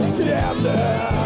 Gräv det!